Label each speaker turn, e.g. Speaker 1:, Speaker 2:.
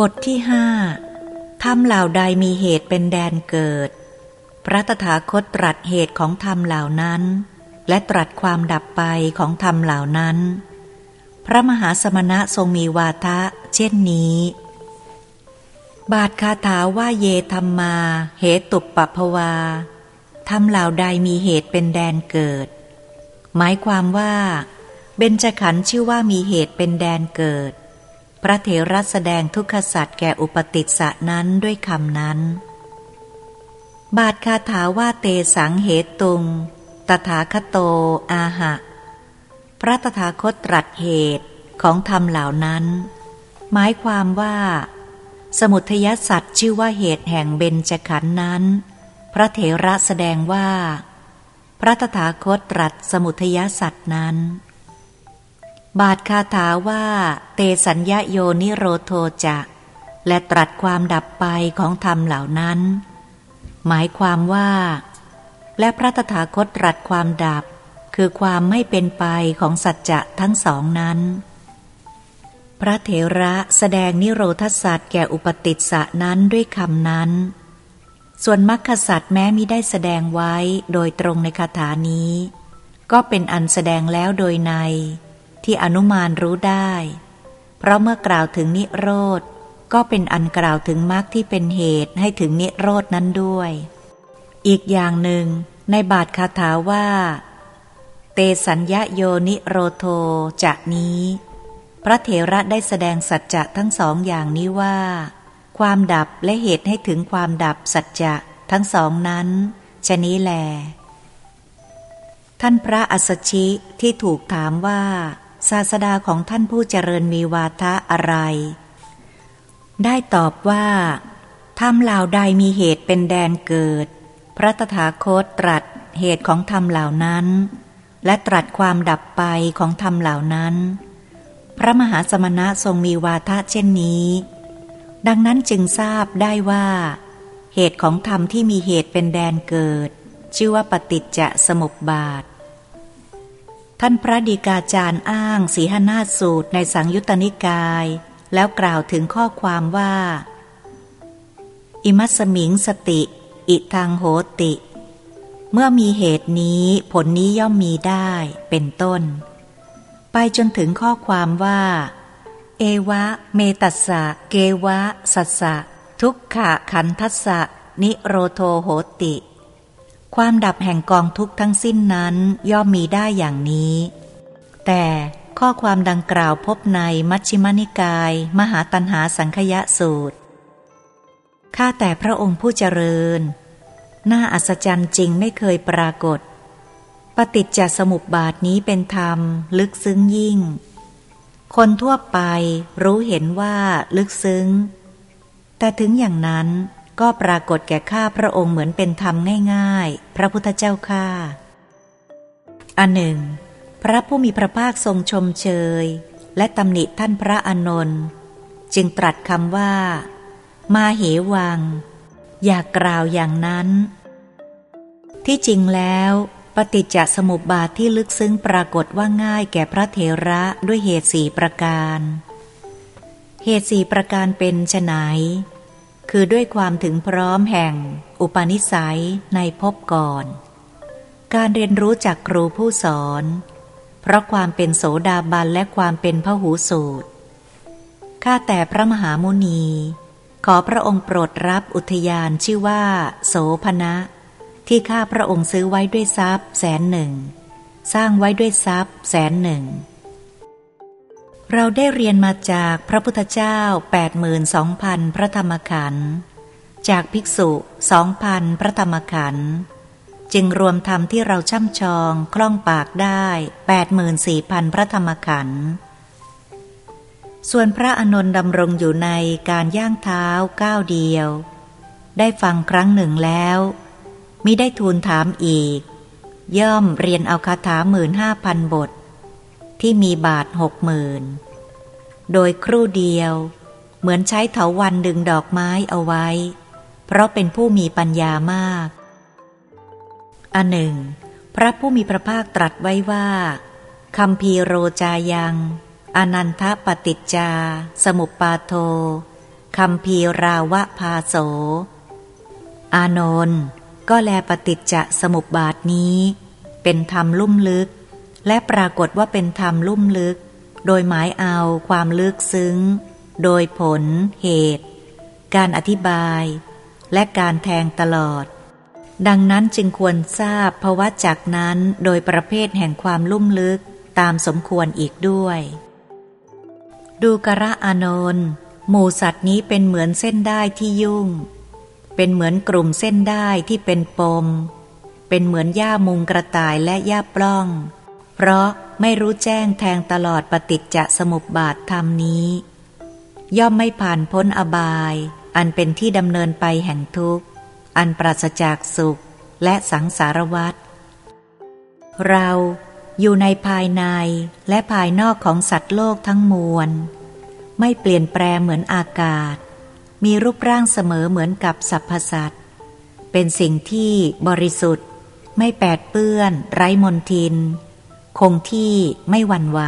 Speaker 1: บทที่ห้าธรรมเหล่าใดมีเหตุเป็นแดนเกิด พระตถาคตตรัสเหตุของธรรมเหล่านั้น และตรัสความดับไปของธรรมเหล่านั้น พระมหาสมณะทรงมีวาทะ เช่นนี้ บาทคาถาว่าเยธรรมมา เหตุปปภวาธรรมเหล่าใดมีเหตุเป็นแดนเกิด หมายความว่า เบญจขันธ์ชื่อว่ามีเหตุเป็นแดนเกิด พระเถระแสดงทุกขสัตว์แก่อุปติสสะนั้นด้วยคำนั้น บาทคาถาว่าเตสังเหตุง ตถาคโต อาหะ พระตถาคตตรัสเหตุของธรรมเหล่านั้น หมายความว่า สมุทยสัตว์ชื่อว่าเหตุแห่งเบญจขันธ์นั้น พระเถระแสดงว่า พระตถาคตตรัสสมุทยสัตว์นั้น บาทคาถาว่า เตสัญญาโยนิโรโทจะ และตรัสความดับไปของธรรมเหล่านั้น หมายความว่า และพระตถาคตตรัสความดับ คือความไม่เป็นไปของสัจจะทั้งสองนั้น พระเถระแสดงนิโรธสัตว์แก่อุปติสสะนั้นด้วยคำนั้น ส่วนมรรคสัตว์แม้มิได้แสดงไว้โดยตรงในคาถานี้ ก็เป็นอันแสดงแล้วโดยใน ที่อนุมานรู้ได้ เพราะเมื่อกล่าวถึงนิโรธ ก็เป็นอันกล่าวถึงมรรคที่เป็นเหตุให้ถึงนิโรธนั้นด้วย อีกอย่างหนึ่ง ในบาทคาถาว่า เตสัญญาโยนิโรโทจะนี้ พระเถระได้แสดงสัจจะทั้งสองอย่างนี้ว่า ความดับและเหตุให้ถึงความดับสัจจะทั้งสองนั้นชนี้แลท่านพระอัสชิที่ถูกถามว่า ศาสดาของท่านผู้เจริญมีวาทะอะไร ได้ตอบว่าธรรมเหล่าใดมีเหตุเป็นแดนเกิด พระตถาคตตรัสเหตุของธรรมเหล่านั้น และตรัสความดับไปของธรรมเหล่านั้น พระมหาสมณะทรงมีวาทะเช่นนี้ ดังนั้นจึงทราบได้ว่า เหตุของธรรมที่มีเหตุเป็นแดนเกิด ชื่อว่าปฏิจจสมุปบาท ท่านพระดีกาจารย์อ้างสีหนาสูตรในสังยุตตนิกาย แล้วกล่าวถึงข้อความว่า อิมัสมิงสติ อิทางโหติ เมื่อมีเหตุนี้ผลนี้ย่อมมีได้เป็นต้น ไปจนถึงข้อความว่า เอวะ เมตัสสะ เกวะ สัสสะ ทุกขะขันทัสสะ นิโรโทโหติ ความดับแห่งกองทุกข์ทั้งสิ้นนั้นย่อมมีได้อย่างนี้ แต่ข้อความดังกล่าวพบในมัชฌิมนิกาย มหาตันหาสังคยะสูตร ข้าแต่พระองค์ผู้เจริญ น่าอัศจรรย์จริงไม่เคยปรากฏ ปฏิจจสมุปบาทนี้เป็นธรรมลึกซึ้งยิ่ง คนทั่วไปรู้เห็นว่าลึกซึ้ง แต่ถึงอย่างนั้น ก็ปรากฏแก่ข้าพระองค์เหมือนเป็นธรรมง่าย ๆ พระพุทธเจ้าข้าอันหนึ่ง พระผู้มีพระภาคทรงชมเชย และตำหนิท่านพระอนนท์จึงตรัสคำว่า มาเหวัง อย่ากล่าวอย่างนั้น ที่จริงแล้วปฏิจจสมุปบาทที่ลึกซึ้งปรากฏว่าง่ายแก่พระเถระด้วยเหตุสี่ประการ เหตุสี่ประการเป็นไฉน คือด้วยความถึงพร้อมแห่ง อุปนิสัยในภพก่อน การเรียนรู้จากครูผู้สอน เพราะความเป็นโสดาบันและความเป็นพหูสูตรข้าแต่พระมหามุนี ขอพระองค์โปรดรับอุทยานชื่อว่า โสภณะ ที่ข้าพระองค์ซื้อไว้ด้วยทรัพย์แสนหนึ่ง สร้างไว้ด้วยทรัพย์แสนหนึ่ง เราได้เรียนมาจากพระพุทธเจ้า 82,000 พระธรรมขันธ์ จากภิกษุ 2,000 พระธรรมขันธ์ จึงรวมธรรมที่เราช่ำชองคล่องปากได้ 84,000 พระธรรมขันธ์ ส่วนพระอนนท์ดำรงอยู่ในการย่างเท้าก้าวเดียว ได้ฟังครั้งหนึ่งแล้วมิได้ทูลถามอีก ย่อมเรียนเอาคาถาหมื่นห้าพันบท ที่มีบาทหกหมื่นโดยครู่เดียว เหมือนใช้เถาวันดึงดอกไม้เอาไว้ เพราะเป็นผู้มีปัญญามากอันหนึ่ง พระผู้มีพระภาคตรัสไว้ว่าคำพีโรจายัง อนันทปฏิจจา สมุปปาโทคำพีราวะพาโส อานนท์ก็แลปฏิจจสมุปบาทนี้ เป็นธรรมลุ่มลึก และปรากฏว่าเป็นธรรมลุ่มลึก โดยหมายเอาความลึกซึ้ง โดยผล เหตุ การอธิบาย และการแทงตลอด ดังนั้นจึงควรทราบภาวะจากนั้นโดยประเภทแห่งความลุ่มลึกตามสมควรอีกด้วย ดูกระอานนท์หมูสัตว์นี้เป็นเหมือนเส้นได้ที่ยุ่ง เป็นเหมือนกลุ่มเส้นได้ที่เป็นปม เป็นเหมือนหญ้ามุงกระต่ายและหญ้าปล้อง เพราะไม่รู้แจ้งแทงตลอดปฏิจจสมุปบาทธรรมนี้ ย่อมไม่ผ่านพ้นอบาย อันเป็นที่ดำเนินไปแห่งทุกข์ อันปราศจากสุขและสังสารวัฏเราอยู่ในภายในและภายนอกของสัตว์โลกทั้งมวล ไม่เปลี่ยนแปลงเหมือนอากาศ มีรูปร่างเสมอเหมือนกับสรรพสัตว์เป็นสิ่งที่บริสุทธิ์ ไม่แปดเปื้อน ไร้มนทิน คงที่ไม่หวั่นไหว